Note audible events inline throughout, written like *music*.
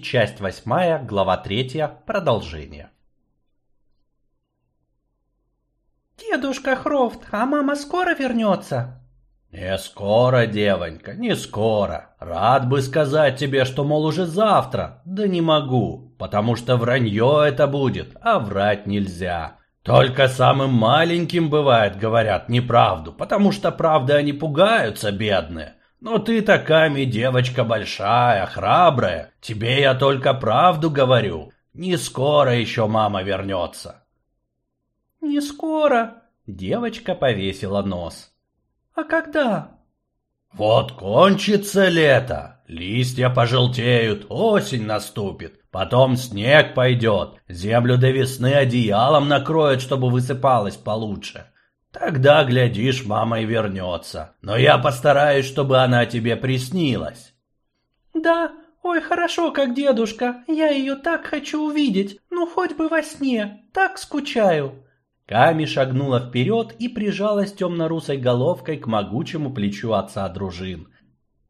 Часть восьмая, глава третья, продолжение. Дедушка Хрофт, а мама скоро вернется? Не скоро, девонька, не скоро. Рад бы сказать тебе, что, мол, уже завтра. Да не могу, потому что вранье это будет, а врать нельзя. Только самым маленьким бывает, говорят, неправду, потому что правды они пугаются, бедные. Но ты такая девочка большая, храбрая. Тебе я только правду говорю. Не скоро еще мама вернется. Не скоро. Девочка повесила нос. А когда? Вот кончится лето, листья пожелтеют, осень наступит, потом снег пойдет, землю до весны одеялом накроет, чтобы высыпалась получше. Тогда, глядишь, мама и вернется. Но я постараюсь, чтобы она тебе приснилась. Да, ой, хорошо, как дедушка. Я ее так хочу увидеть. Ну, хоть бы во сне. Так скучаю. Ками шагнула вперед и прижалась темно-русой головкой к могучему плечу отца дружин.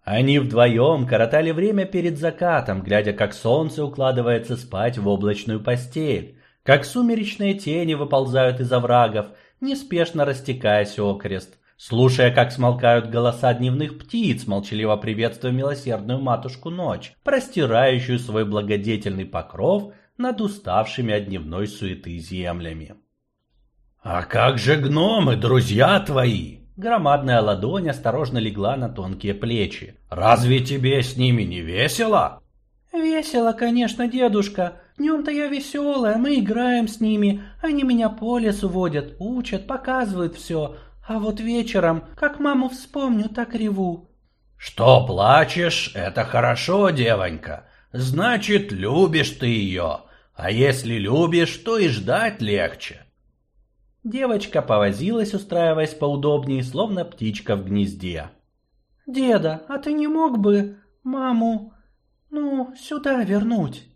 Они вдвоем коротали время перед закатом, глядя, как солнце укладывается спать в облачную постель, как сумеречные тени выползают из оврагов, неспешно растекаясь окрест, слушая, как смолкают голоса дневных птиц, молчаливо приветствуя милосердную матушку ночь, простирающую свой благодетельный покров над уставшими от дневной суеты землями. «А как же гномы, друзья твои?» Громадная ладонь осторожно легла на тонкие плечи. «Разве тебе с ними не весело?» «Весело, конечно, дедушка. Днем-то я веселая, мы играем с ними, они меня по лесу водят, учат, показывают все. А вот вечером, как маму вспомню, так реву. Что плачешь, это хорошо, девонька. Значит, любишь ты ее. А если любишь, то и ждать легче. Девочка повозилась, устраиваясь поудобнее, словно птичка в гнезде. «Деда, а ты не мог бы маму, ну, сюда вернуть?»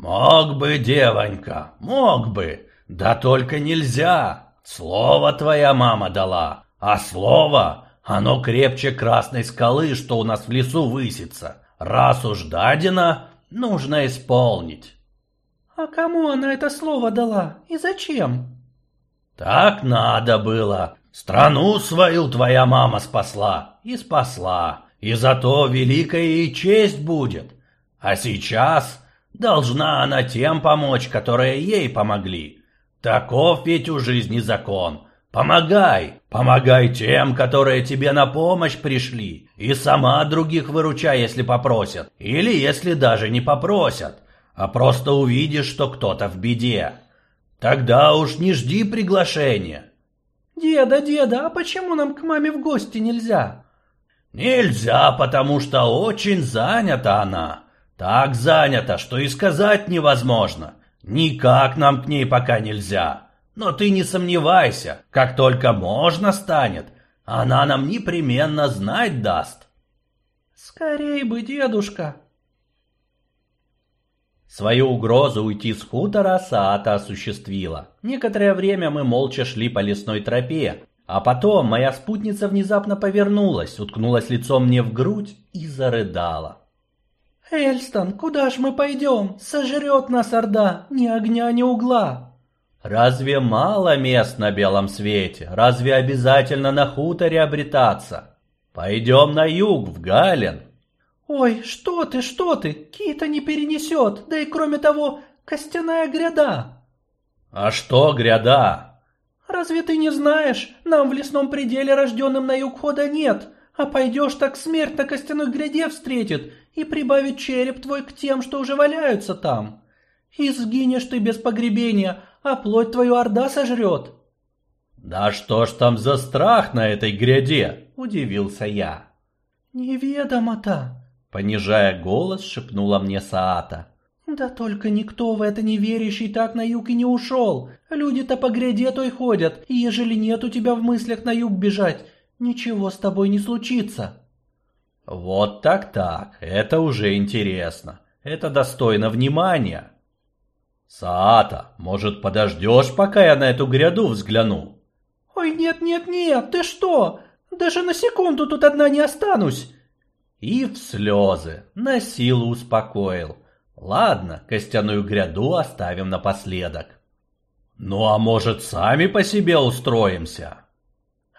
Мог бы, девонька, мог бы, да только нельзя. Слово твоя мама дала, а слово, оно крепче красной скалы, что у нас в лесу высится. Раз уж дадено, нужно исполнить. А кому она это слово дала и зачем? Так надо было. Страну свою твоя мама спасла и спасла, и зато великая и честь будет. А сейчас Должна она тем помочь, которые ей помогли. Таков ведь у жизни закон. Помогай, помогай тем, которые тебе на помощь пришли, и сама других выручай, если попросят, или если даже не попросят, а просто увидишь, что кто-то в беде. Тогда уж не жди приглашения. Деда, деда, а почему нам к маме в гости нельзя? Нельзя, потому что очень занята она. Так занято, что и сказать невозможно. Никак нам к ней пока нельзя. Но ты не сомневайся, как только можно станет, она нам непременно знать даст. Скорей бы, дедушка. Свою угрозу уйти с хутора Саата осуществила. Некоторое время мы молча шли по лесной тропе, а потом моя спутница внезапно повернулась, уткнулась лицом мне в грудь и зарыдала. «Эльстон, куда ж мы пойдем? Сожрет нас Орда, ни огня, ни угла!» «Разве мало мест на белом свете? Разве обязательно на хуторе обретаться? Пойдем на юг, в Гален!» «Ой, что ты, что ты? Кита не перенесет, да и кроме того, костяная гряда!» «А что гряда?» «Разве ты не знаешь? Нам в лесном пределе, рожденным на юг хода, нет!» А пойдешь, так смерть на костяной гряде встретит и прибавит череп твой к тем, что уже валяются там. И сгинешь ты без погребения, а плоть твою орда сожрет. Да что ж там за страх на этой гряде? Удивился я. Неведомо-то, понижая голос, шепнула мне Саата. Да только никто в это не верящий так на юг и не ушел. Люди-то по гряде той ходят, и ежели нет у тебя в мыслях на юг бежать, Ничего с тобой не случится. Вот так-так, это уже интересно. Это достойно внимания. Саата, может, подождешь, пока я на эту гряду взгляну? Ой, нет-нет-нет, ты что? Даже на секунду тут одна не останусь. И в слезы, на силу успокоил. Ладно, костяную гряду оставим напоследок. Ну а может сами по себе устроимся?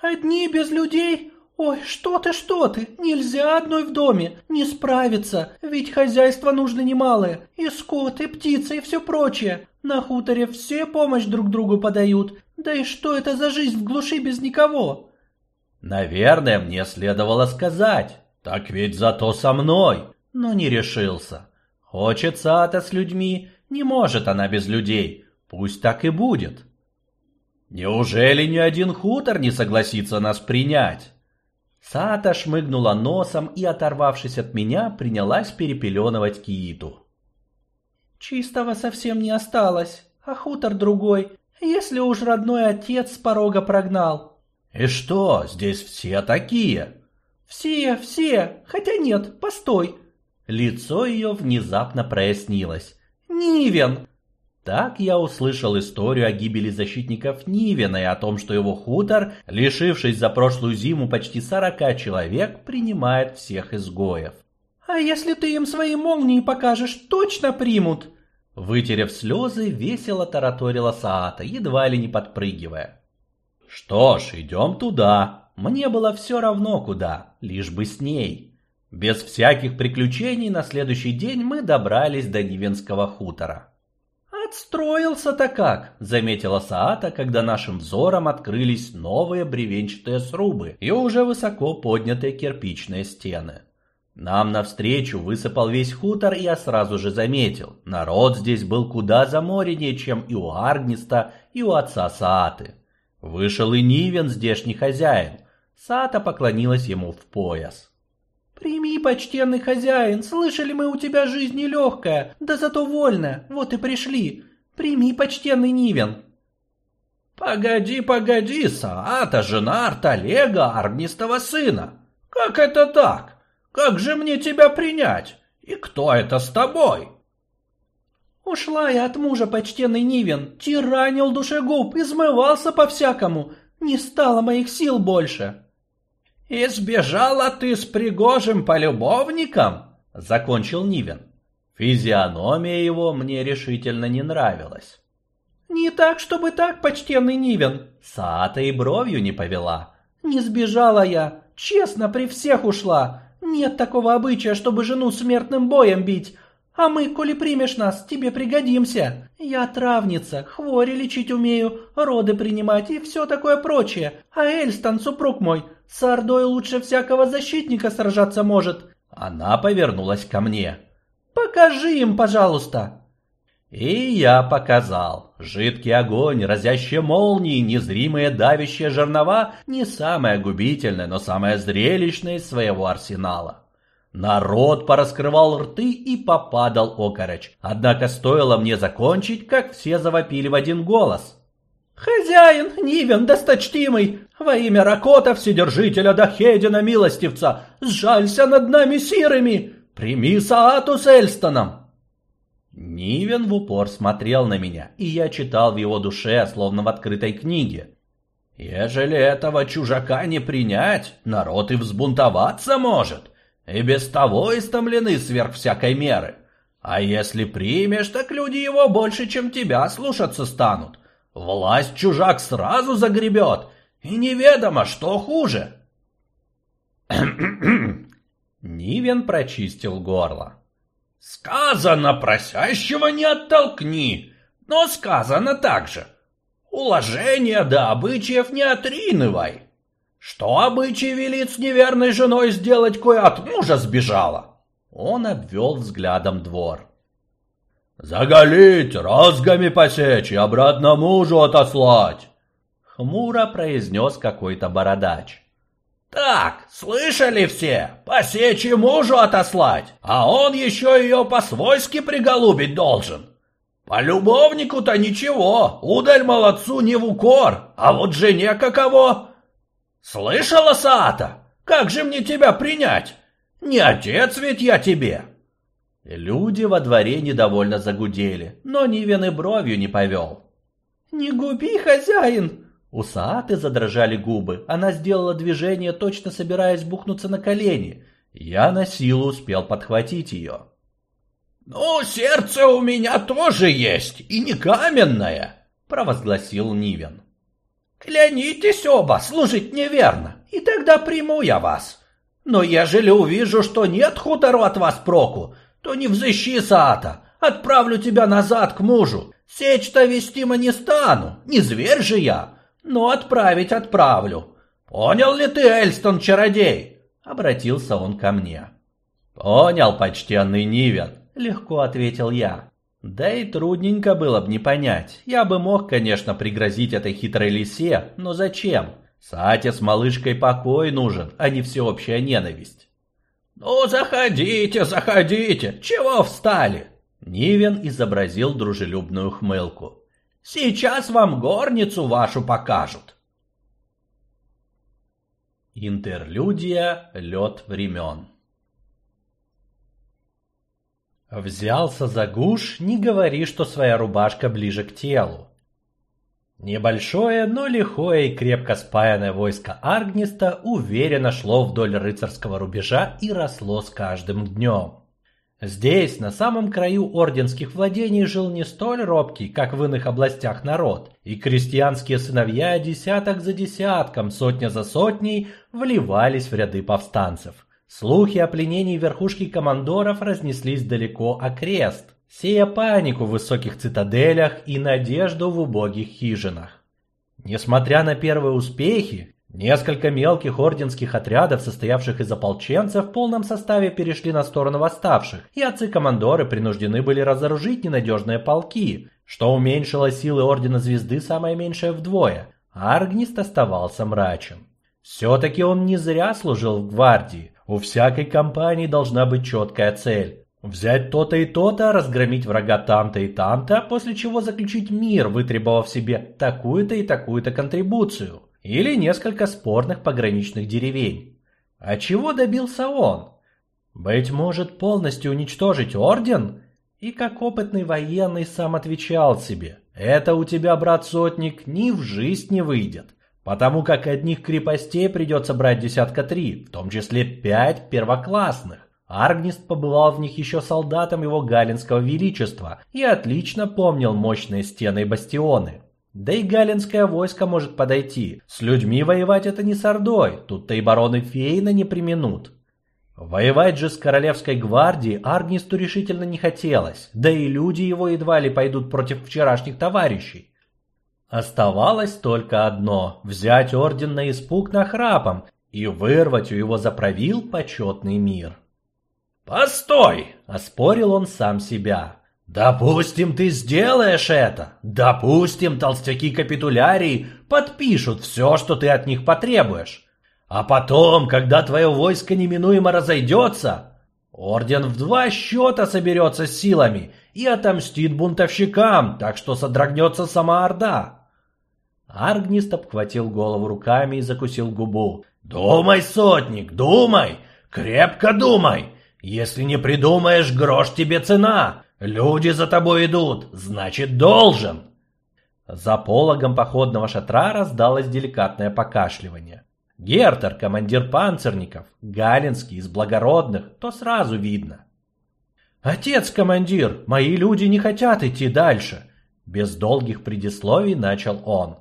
Одни без людей? Ой, что ты, что ты, нельзя одной в доме, не справиться, ведь хозяйство нужно немалое, и скот, и птицы, и все прочее. На хуторе все помощь друг другу подают, да и что это за жизнь в глуши без никого? Наверное, мне следовало сказать, так ведь зато со мной, но не решился. Хочется ата с людьми, не может она без людей, пусть так и будет. Неужели ни один хутор не согласится нас принять? Сата шмыгнула носом и, оторвавшись от меня, принялась перепеленывать Кииту. «Чистого совсем не осталось, а хутор другой, если уж родной отец с порога прогнал». «И что, здесь все такие?» «Все, все, хотя нет, постой». Лицо ее внезапно прояснилось. «Нивен, так я услышал историю о гибели защитников Нивена и о том, что его хутор, лишившись за прошлую зиму почти сорока человек, принимает всех изгоев. «А если ты им свои молнии покажешь, точно примут?» Вытерев слезы, весело тараторила Саата, едва ли не подпрыгивая. «Что ж, идем туда. Мне было все равно куда, лишь бы с ней». Без всяких приключений на следующий день мы добрались до Нивенского хутора. «Отстроился-то как!» — заметила Саата, когда нашим взором открылись новые бревенчатые срубы и уже высоко поднятые кирпичные стены. Нам навстречу высыпал весь хутор, и я сразу же заметил, народ здесь был куда замореннее, чем и у Аргниста, и у отца Сааты. Вышел и Нивен, здешний хозяин. Саата поклонилась ему в пояс. «Прими, почтенный хозяин, слышали мы у тебя жизнь нелегкая, да зато вольная, вот и пришли. Прими, почтенный Нивен». «Погоди, погоди, Саата, жена Арталега, армнистого сына. Как это так? Как же мне тебя принять? И кто это с тобой?» «Ушла я от мужа, почтенный Нивен, тиранил душегуб, измывался по-всякому, не стало моих сил больше». «И сбежала ты с пригожим полюбовником?» — закончил Нивен. Физиономия его мне решительно не нравилась. «Не так, чтобы так, почтенный Нивен!» Саата и бровью не повела. «Не сбежала я, честно при всех ушла. Нет такого обычая, чтобы жену смертным боем бить. А мы, коли примешь нас, тебе пригодимся. Я травница, хвори лечить умею, роды принимать и все такое прочее. А Эльстон, супруг мой, с Ордой лучше всякого защитника сражаться может. Она повернулась ко мне. Покажи им, пожалуйста. И я показал. Жидкий огонь, разящие молнии, незримые давящие жернова — не самое губительное, но самое зрелищное из своего арсенала. Народ пораскрывал рты и попадал окорочь. Однако стоило мне закончить, как все завопили в один голос. «Хозяин, Нивен, досточтимый, во имя Ракота, Вседержителя Дахедина, Милостивца, сжалься над нами сирыми, прими Саату с Эльстоном!» Нивен в упор смотрел на меня, и я читал в его душе, словно в открытой книге. «Ежели этого чужака не принять, народ и взбунтоваться может, и без того истомлены сверх всякой меры. А если примешь, так люди его больше, чем тебя, слушаться станут». Власть чужак сразу загребет, и неведомо, что хуже. *coughs* Нивен прочистил горло. Сказано, просящего не оттолкни, но сказано также. Уложение до обычаев не отринывай. Что обычай велит с неверной женой сделать, кое от мужа сбежала? Он обвел взглядом двор. «Заголить, разгами посечь и обратно мужу отослать!» Хмуро произнес какой-то бородач. «Так, слышали все? Посечь и мужу отослать, а он еще ее по-свойски приголубить должен. По любовнику-то ничего, удаль молодцу не в укор, а вот жене каково? Слышала, Саата? Как же мне тебя принять? Не отец ведь я тебе!» Люди во дворе недовольно загудели, но Нивен и бровью не повел. «Не губи, хозяин!» У Сааты задрожали губы. Она сделала движение, точно собираясь бухнуться на колени. Я на силу успел подхватить ее. «Ну, сердце у меня тоже есть, и не каменное», — провозгласил Нивен. «Клянитесь оба служить неверно, и тогда приму я вас. Но ежели увижу, что нет хутору от вас проку, то не взыщи, Саата, отправлю тебя назад к мужу. Сечь-то вестимо не стану, не зверь же я, но отправить отправлю. Понял ли ты, Эльстон-чародей?» Обратился он ко мне. «Понял, почтенный Нивен», — легко ответил я. Да и трудненько было бы не понять. Я бы мог, конечно, пригрозить этой хитрой лисе, но зачем? Сате с малышкой покой нужен, а не всеобщая ненависть. «Ну, заходите, заходите! Чего встали?» Нивен изобразил дружелюбную хмылку. «Сейчас вам горницу вашу покажут!» Интерлюдия «Лед времен» Взялся за гуш, не говори, что своя рубашка ближе к телу. Небольшое, но лихое и крепко спаянное войско Аргниста уверенно шло вдоль рыцарского рубежа и росло с каждым днем. Здесь, на самом краю орденских владений, жил не столь робкий, как в иных областях народ, и крестьянские сыновья десяток за десятком, сотня за сотней вливались в ряды повстанцев. Слухи о пленении верхушки командоров разнеслись далеко окрест, сея панику в высоких цитаделях и надежду в убогих хижинах. Несмотря на первые успехи, несколько мелких орденских отрядов, состоявших из ополченцев, в полном составе перешли на сторону восставших, и отцы-командоры принуждены были разоружить ненадежные полки, что уменьшило силы Ордена Звезды самое меньшее вдвое, Аргнист оставался мрачен. Все-таки он не зря служил в гвардии, у всякой компании должна быть четкая цель. Взять то-то и то-то, разгромить врага там-то и там-то, после чего заключить мир, вытребовав себе такую-то и такую-то контрибуцию. Или несколько спорных пограничных деревень. А чего добился он? Быть может, полностью уничтожить орден? И как опытный военный сам отвечал себе, это у тебя, брат-сотник, ни в жизнь не выйдет потому как одних крепостей придется брать десятка три, в том числе пять первоклассных. Аргнист побывал в них еще солдатом его галинского величества и отлично помнил мощные стены и бастионы. Да и галинское войско может подойти. С людьми воевать это не с Ордой, тут-то и бароны Фейна не применут. Воевать же с королевской гвардией Аргнисту решительно не хотелось, да и люди его едва ли пойдут против вчерашних товарищей. Оставалось только одно – взять орден на испуг нахрапом и вырвать у его заправил почетный мир. «Постой!» – оспорил он сам себя. «Допустим, ты сделаешь это. Допустим, толстяки капитулярии подпишут все, что ты от них потребуешь. А потом, когда твое войско неминуемо разойдется, орден в два счета соберется с силами и отомстит бунтовщикам, так что содрогнется сама Орда». Аргнист обхватил голову руками и закусил губу. «Думай, сотник, думай! Крепко думай! Если не придумаешь, грош тебе цена! Люди за тобой идут, значит, должен!» За пологом походного шатра раздалось деликатное покашливание. Гертер, командир панцирников, Галинский из благородных, то сразу видно. «Отец, командир, мои люди не хотят идти дальше!» Без долгих предисловий начал он.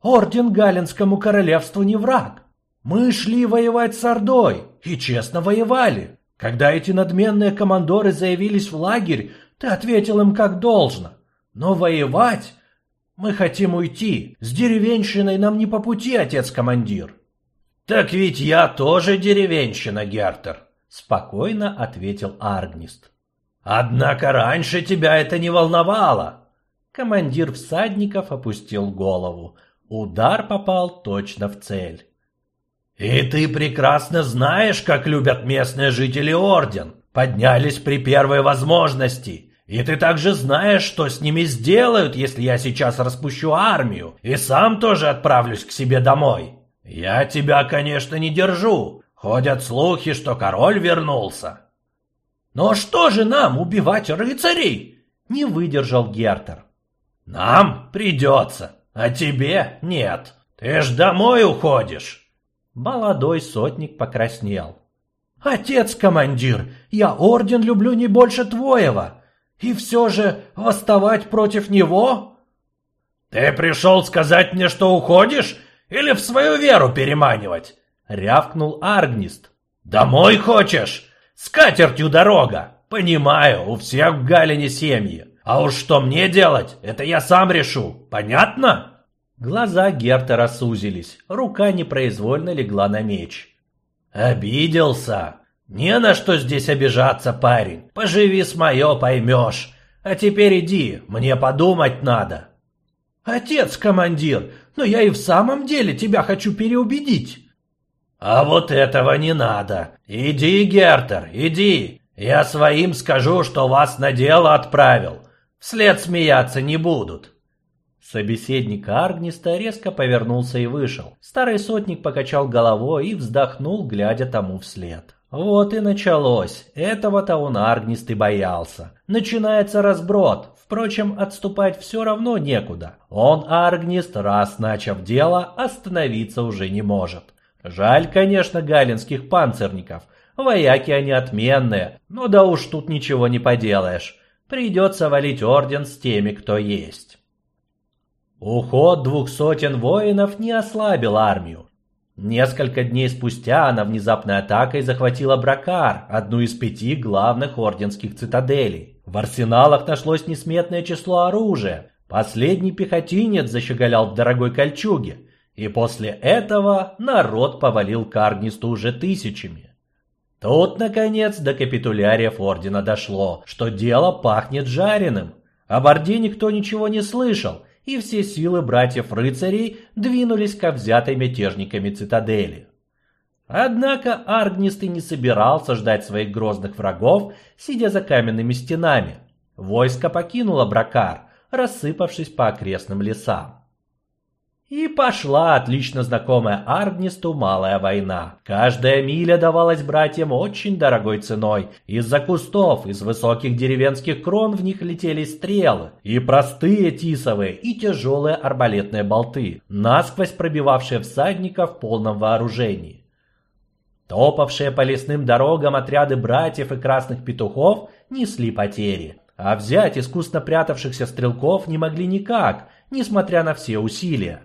Орден Галинскому королевству не враг. Мы шли воевать с Ордой и честно воевали. Когда эти надменные командоры заявились в лагерь, ты ответил им как должно. Но воевать... Мы хотим уйти. С деревенщиной нам не по пути, отец-командир. Так ведь я тоже деревенщина, Гертер, спокойно ответил Аргнист. Однако раньше тебя это не волновало. Командир всадников опустил голову. Удар попал точно в цель. «И ты прекрасно знаешь, как любят местные жители Орден. Поднялись при первой возможности. И ты также знаешь, что с ними сделают, если я сейчас распущу армию, и сам тоже отправлюсь к себе домой. Я тебя, конечно, не держу. Ходят слухи, что король вернулся». «Но что же нам, убивать рыцарей?» — не выдержал Гертер. «Нам придется. А тебе нет. Ты ж домой уходишь. Молодой сотник покраснел. Отец-командир, я орден люблю не больше твоего. И все же восставать против него? Ты пришел сказать мне, что уходишь? Или в свою веру переманивать? Рявкнул Аргнист. Домой хочешь? С катертью дорога. Понимаю, у всех в Галине семьи. А уж что мне делать, это я сам решу. Понятно? Глаза Гертера сузились, рука непроизвольно легла на меч. «Обиделся? Не на что здесь обижаться, парень. Поживи с мое, поймешь. А теперь иди, мне подумать надо». «Отец-командир, но я и в самом деле тебя хочу переубедить». «А вот этого не надо. Иди, Гертер, иди. Я своим скажу, что вас на дело отправил. Вслед смеяться не будут». Собеседник Аргниста резко повернулся и вышел. Старый сотник покачал головой и вздохнул, глядя тому вслед. Вот и началось. Этого-то он Аргнист и боялся. Начинается разброд. Впрочем, отступать все равно некуда. Он, Аргнист, раз начав дело, остановиться уже не может. Жаль, конечно, галинских панцирников. Вояки они отменные, но да уж тут ничего не поделаешь. Придется валить орден с теми, кто есть. Уход двух сотен воинов не ослабил армию. Несколько дней спустя она внезапной атакой захватила Бракар, одну из пяти главных орденских цитаделей. В арсеналах нашлось несметное число оружия. Последний пехотинец защеголял в дорогой кольчуге. И после этого народ повалил Карнисту уже тысячами. Тут, наконец, до капитуляриев ордена дошло, что дело пахнет жареным. Об Орде никто ничего не слышал, и все силы братьев-рыцарей двинулись ко взятой мятежниками цитадели. Однако Аргнист и не собирался ждать своих грозных врагов, сидя за каменными стенами. Войско покинуло Бракар, рассыпавшись по окрестным лесам. И пошла отлично знакомая Аргнисту малая война. Каждая миля давалась братьям очень дорогой ценой. Из-за кустов, из высоких деревенских крон в них летели стрелы. И простые тисовые, и тяжелые арбалетные болты, насквозь пробивавшие всадников в полном вооружении. Топавшие по лесным дорогам отряды братьев и красных петухов несли потери. А взять искусно прятавшихся стрелков не могли никак, несмотря на все усилия.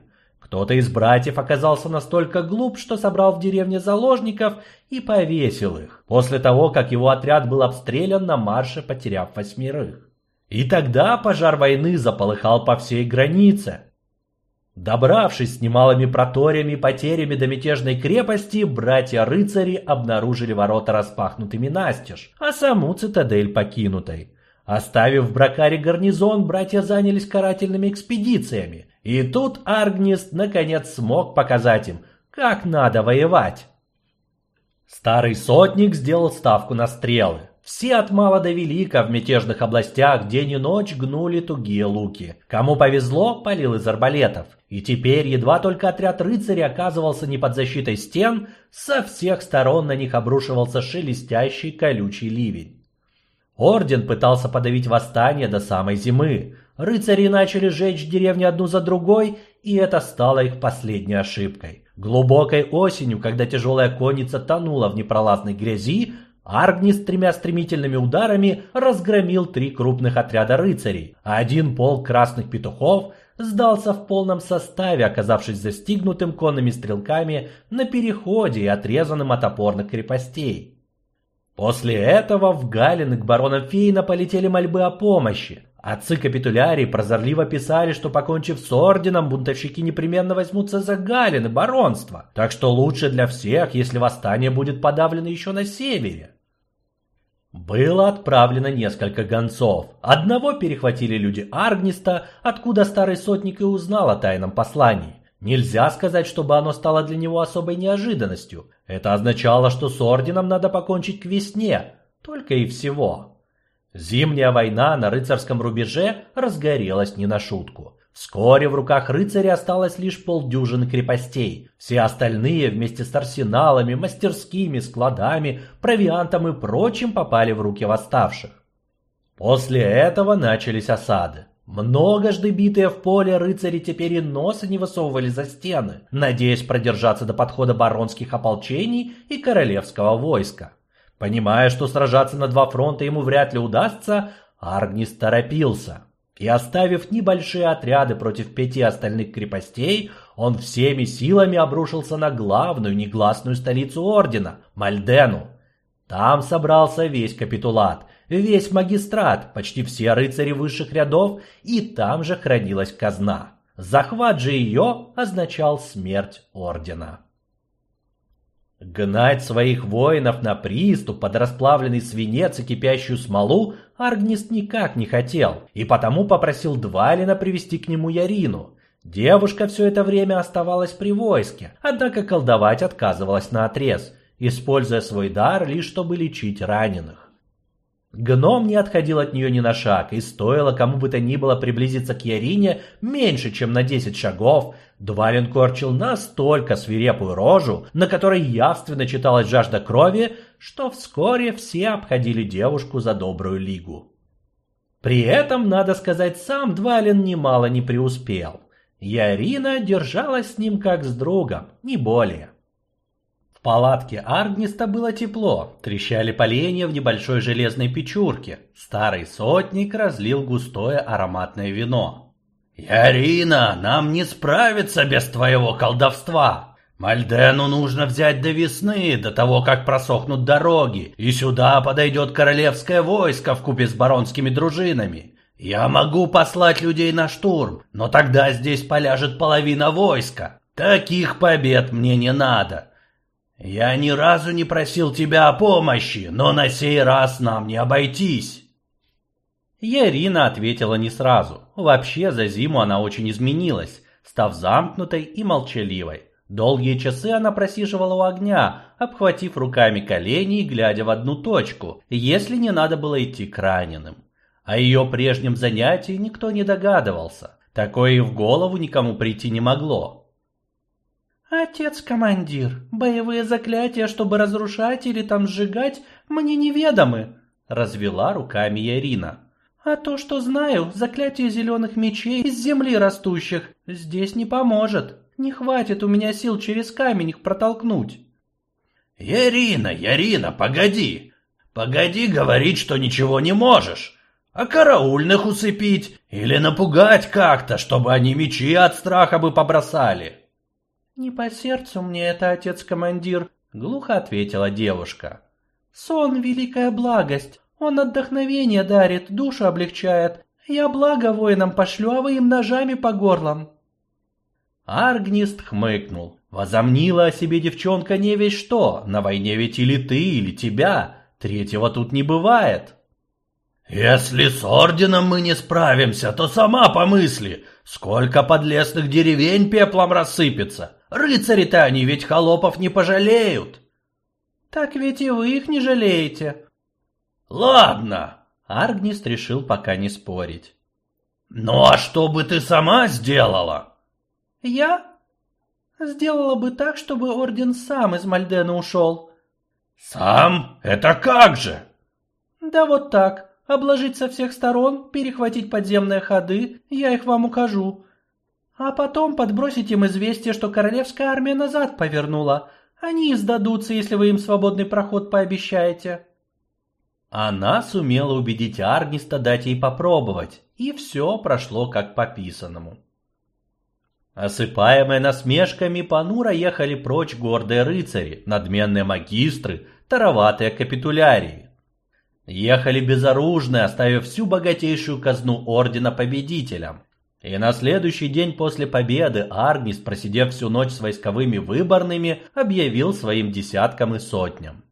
Кто-то из братьев оказался настолько глуп, что собрал в деревне заложников и повесил их, после того, как его отряд был обстрелян на марше, потеряв восьмерых. И тогда пожар войны заполыхал по всей границе. Добравшись с немалыми проториями и потерями до мятежной крепости, братья-рыцари обнаружили ворота распахнутыми настежь, а саму цитадель покинутой. Оставив в Бракаре гарнизон, братья занялись карательными экспедициями, и тут Аргнист наконец смог показать им, как надо воевать. Старый сотник сделал ставку на стрелы. Все от мала до велика в мятежных областях день и ночь гнули тугие луки. Кому повезло, полил из арбалетов. И теперь, едва только отряд рыцарей оказывался не под защитой стен, со всех сторон на них обрушивался шелестящий колючий ливень. Орден пытался подавить восстание до самой зимы, Рыцари начали жечь деревни одну за другой, и это стало их последней ошибкой. Глубокой осенью, когда тяжелая конница тонула в непролазной грязи, Аргнис тремя стремительными ударами разгромил три крупных отряда рыцарей, один полк красных петухов сдался в полном составе, оказавшись застигнутым конными стрелками на переходе и отрезанным от опорных крепостей. После этого в Галин к баронам Фейна полетели мольбы о помощи. Отцы капитулярий прозорливо писали, что покончив с орденом, бунтовщики непременно возьмутся за Галин и баронство. Так что лучше для всех, если восстание будет подавлено еще на севере. Было отправлено несколько гонцов. Одного перехватили люди Аргниста, откуда старый сотник и узнал о тайном послании. Нельзя сказать, чтобы оно стало для него особой неожиданностью. Это означало, что с орденом надо покончить к весне. Только и всего. Зимняя война на рыцарском рубеже разгорелась не на шутку. Вскоре в руках рыцаря осталось лишь полдюжины крепостей. Все остальные вместе с арсеналами, мастерскими, складами, провиантом и прочим попали в руки восставших. После этого начались осады. Многожды битые в поле рыцари теперь и носа не высовывали за стены, надеясь продержаться до подхода баронских ополчений и королевского войска. Понимая, что сражаться на два фронта ему вряд ли удастся, Аргнис торопился. И оставив небольшие отряды против пяти остальных крепостей, он всеми силами обрушился на главную негласную столицу ордена – Мальдену. Там собрался весь капитулат, весь магистрат, почти все рыцари высших рядов, и там же хранилась казна. Захват же ее означал смерть ордена. Гнать своих воинов на приступ под расплавленный свинец и кипящую смолу Аргнист никак не хотел, и потому попросил Двалина привести к нему Ярину. Девушка все это время оставалась при войске, однако колдовать отказывалась на отрез, используя свой дар лишь чтобы лечить раненых. Гном не отходил от нее ни на шаг, и стоило кому бы то ни было приблизиться к Ярине меньше, чем на десять шагов, Двалин корчил настолько свирепую рожу, на которой явственно читалась жажда крови, что вскоре все обходили девушку за добрую лигу. При этом, надо сказать, сам Двалин немало не преуспел. Ярина держалась с ним как с другом, не более палатке Аргниста было тепло, трещали поленья в небольшой железной печурке. Старый сотник разлил густое ароматное вино. «Ярина, нам не справиться без твоего колдовства!» Мальдену нужно взять до весны, до того, как просохнут дороги, и сюда подойдет королевское войско в купе с баронскими дружинами. Я могу послать людей на штурм, но тогда здесь поляжет половина войска. Таких побед мне не надо. «Я ни разу не просил тебя о помощи, но на сей раз нам не обойтись!» Ярина ответила не сразу. Вообще за зиму она очень изменилась, став замкнутой и молчаливой. Долгие часы она просиживала у огня, обхватив руками колени и глядя в одну точку, если не надо было идти к раненым. О ее прежнем занятии никто не догадывался. Такое и в голову никому прийти не могло. «Отец-командир, боевые заклятия, чтобы разрушать или там сжигать, мне неведомы», — развела руками Ярина. «А то, что знаю, заклятие зеленых мечей из земли растущих здесь не поможет. Не хватит у меня сил через камень их протолкнуть». «Ярина, Ярина, погоди! Погоди говорить, что ничего не можешь!» А караульных усыпить или напугать как-то, чтобы они мечи от страха бы побросали. «Не по сердцу мне это, отец-командир», — глухо ответила девушка. «Сон — великая благость. Он отдохновение дарит, душу облегчает. Я благо воинам пошлю, а вы им ножами по горлам». Аргнист хмыкнул. Возомнила о себе девчонка не весь что. На войне ведь или ты, или тебя. Третьего тут не бывает. «Если с орденом мы не справимся, то сама помысли, сколько подлесных деревень пеплом рассыпется. Рыцари-то они ведь холопов не пожалеют. Так ведь и вы их не жалеете. Ладно. Аргнист решил пока не спорить. Ну а что бы ты сама сделала? Я? Сделала бы так, чтобы орден сам из Мальдена ушел. Сам? Это как же? Да вот так. Обложить со всех сторон, перехватить подземные ходы, я их вам укажу. А потом подбросить им известие, что королевская армия назад повернула. Они сдадутся, если вы им свободный проход пообещаете. Она сумела убедить Арниста дать ей попробовать, и все прошло как по писанному. Осыпаемые насмешками, понуро ехали прочь гордые рыцари, надменные магистры, тароватые капитулярии. Ехали безоружные, оставив всю богатейшую казну ордена победителям. И на следующий день после победы Аргнис, просидев всю ночь с войсковыми выборными, объявил своим десяткам и сотням.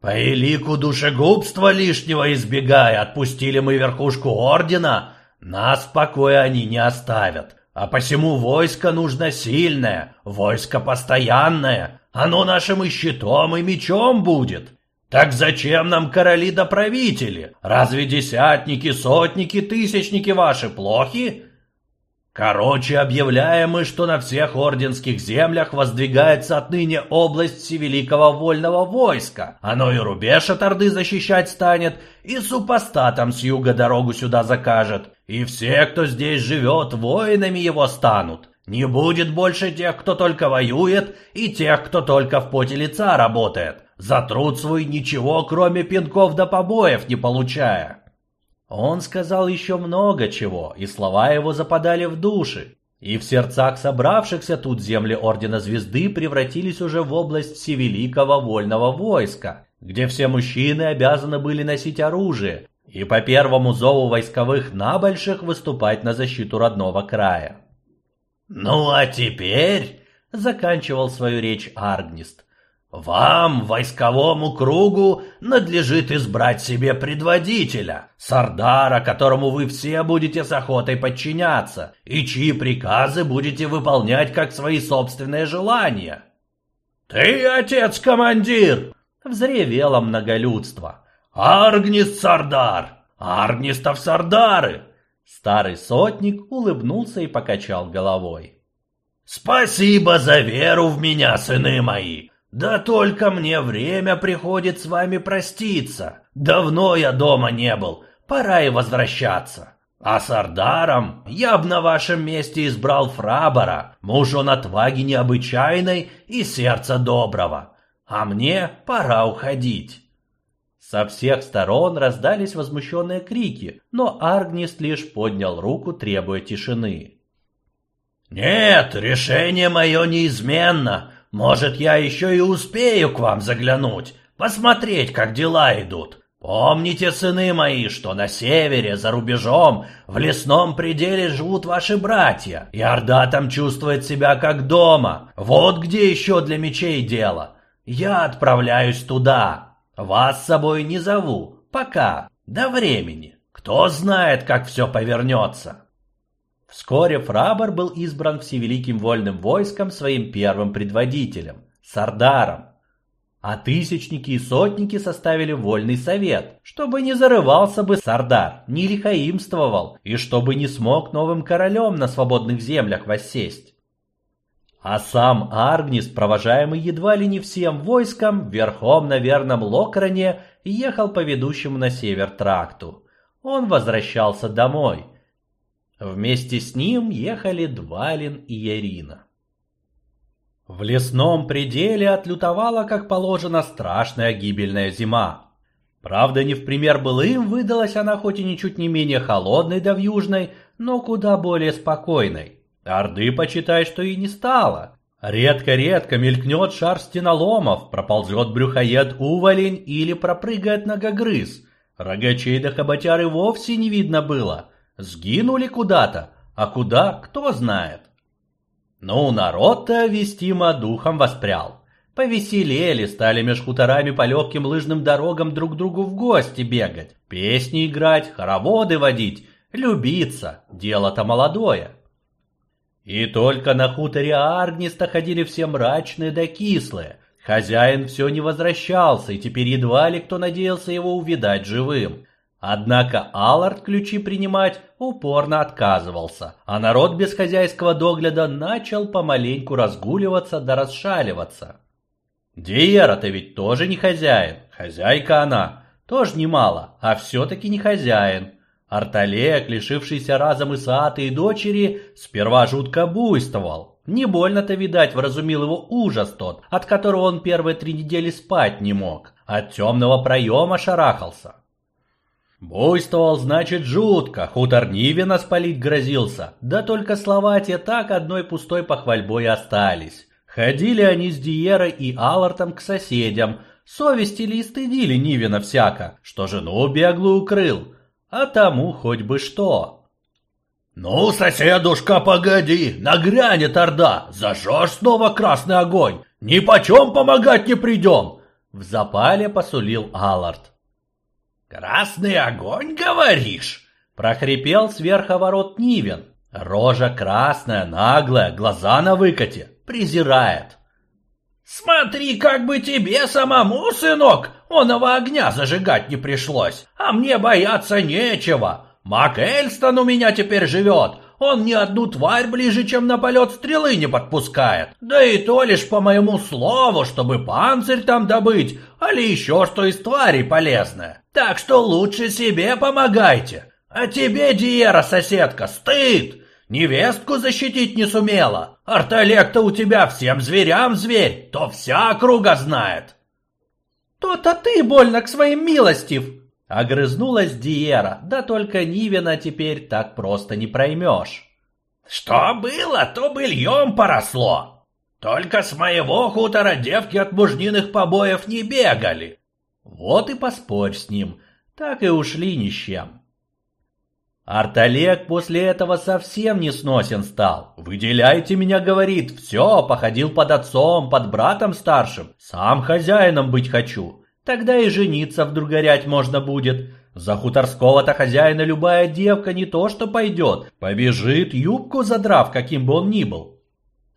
«По элику душегубства лишнего избегая, отпустили мы верхушку ордена, нас в покое они не оставят. А посему войско нужно сильное, войско постоянное, оно нашим и щитом, и мечом будет». Так зачем нам короли да правители? Разве десятники, сотники, тысячники ваши плохи? Короче, объявляем мы, что на всех орденских землях воздвигается отныне область всевеликого вольного войска. Оно и рубеж от Орды защищать станет, и супостатам с юга дорогу сюда закажет. И все, кто здесь живет, воинами его станут. Не будет больше тех, кто только воюет, и тех, кто только в поте лица работает. За труд свой ничего, кроме пинков да побоев, не получая. Он сказал еще много чего, и слова его западали в души. И в сердцах собравшихся тут земли Ордена Звезды превратились уже в область всевеликого вольного войска, где все мужчины обязаны были носить оружие и по первому зову войсковых набольших выступать на защиту родного края. «Ну а теперь», — заканчивал свою речь Аргнист, вам, войсковому кругу, надлежит избрать себе предводителя, сардара, которому вы все будете с охотой подчиняться, и чьи приказы будете выполнять как свои собственные желания. «Ты, отец-командир!» — взревело многолюдство. «Аргнист Сардар! Аргнистов Сардары!» Старый сотник улыбнулся и покачал головой. «Спасибо за веру в меня, сыны мои! Да только мне время приходит с вами проститься. Давно я дома не был, пора и возвращаться. А с Ардаром я б на вашем месте избрал Фрабора, муж он отваги необычайной и сердца доброго. А мне пора уходить. Со всех сторон раздались возмущенные крики, но Аргнист лишь поднял руку, требуя тишины. «Нет, решение мое неизменно. Может, я еще и успею к вам заглянуть, посмотреть, как дела идут. Помните, сыны мои, что на севере, за рубежом, в лесном пределе живут ваши братья, и Орда там чувствует себя как дома. Вот где еще для мечей дело. Я отправляюсь туда. Вас с собой не зову. Пока. До времени. Кто знает, как все повернется. Вскоре Фрабор был избран всевеликим вольным войском своим первым предводителем – Сардаром. А тысячники и сотники составили вольный совет, чтобы не зарывался бы Сардар, не лихаимствовал и чтобы не смог новым королем на свободных землях воссесть. А сам Аргнис, провожаемый едва ли не всем войском, верхом на верном Локране ехал по ведущему на север тракту. Он возвращался домой – Вместе с ним ехали Двалин и Ярина. В лесном пределе отлютовала, как положено, страшная гибельная зима. Правда, не в пример былым выдалась она хоть и ничуть не менее холодной да вьюжной, но куда более спокойной. Орды, почитай, что и не стало. Редко-редко мелькнет шар стеноломов, проползет брюхоед-уволень или пропрыгает ногогрыз. Рогачей да хоботяр вовсе не видно было — Сгинули куда-то, а куда, кто знает. Ну, народ-то вестимо духом воспрял. Повеселели, стали меж хуторами по легким лыжным дорогам друг другу в гости бегать, песни играть, хороводы водить, любиться, дело-то молодое. И только на хуторе Аргниста ходили все мрачные да кислые. Хозяин все не возвращался, и теперь едва ли кто надеялся его увидать живым. Однако Аллард ключи принимать упорно отказывался, а народ без хозяйского догляда начал помаленьку разгуливаться да расшаливаться. Диера-то ведь тоже не хозяин, хозяйка она, тоже немало, а все-таки не хозяин. Арталек, лишившийся разом и саты и дочери, сперва жутко буйствовал. Не больно-то, видать, вразумил его ужас тот, от которого он первые три недели спать не мог. От темного проема шарахался. Буйствовал, значит, жутко, хутор Нивина спалить грозился, да только слова те так одной пустой похвальбой остались. Ходили они с Диерой и Аллартом к соседям, совестили и стыдили Нивина всяко, что жену беглую укрыл, а тому хоть бы что. «Ну, соседушка, погоди, нагрянет Орда, зажжешь снова красный огонь, ни почем помогать не придем!» В запале посулил Аллард. «Красный огонь, говоришь?» — прохрипел сверховорот Нивен. Рожа красная, наглая, глаза на выкате, презирает. «Смотри, как бы тебе самому, сынок, оного огня зажигать не пришлось, а мне бояться нечего. Мак Эльстон у меня теперь живет, он ни одну тварь ближе, чем на полет стрелы не подпускает. Да и то лишь по моему слову, чтобы панцирь там добыть, али еще что из тварей полезное. Так что лучше себе помогайте. А тебе, Диера, соседка, стыд! Невестку защитить не сумела. Арталек-то у тебя всем зверям зверь, то вся округа знает. То-то ты больно к своим милостив!» Огрызнулась Диера, да только Нивина теперь так просто не проймешь. «Что было, то быльем поросло. Только с моего хутора девки от мужниных побоев не бегали». Вот и поспорь с ним, так и ушли ни с чем. Арталек после этого совсем не сносен стал. «Выделяйте меня», — говорит, — «все, походил под отцом, под братом старшим, сам хозяином быть хочу». Тогда и жениться вдруг горять можно будет. За хуторского-то хозяина любая девка не то что пойдет, побежит, юбку задрав, каким бы он ни был.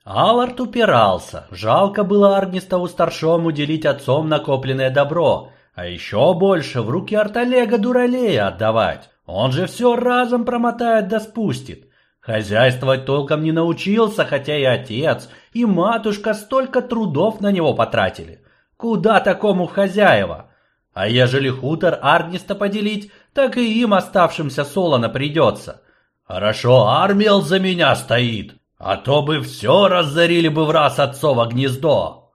Аллард упирался. Жалко было Арнистову старшому делить отцом накопленное добро, а еще больше в руки Арталега Дуралея отдавать. Он же все разом промотает да спустит. Хозяйствовать толком не научился, хотя и отец, и матушка столько трудов на него потратили. Куда такому хозяева? А ежели хутор Арниста поделить, так и им оставшимся солоно придется. Хорошо, Армел за меня стоит, а то бы все разорили бы в раз отцово гнездо.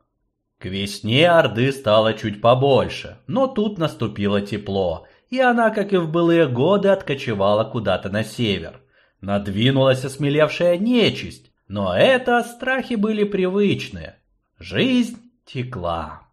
К весне Орды стало чуть побольше, но тут наступило тепло, и она, как и в былые годы, откочевала куда-то на север. Надвинулась осмелевшая нечисть, но это страхи были привычные. Жизнь текла.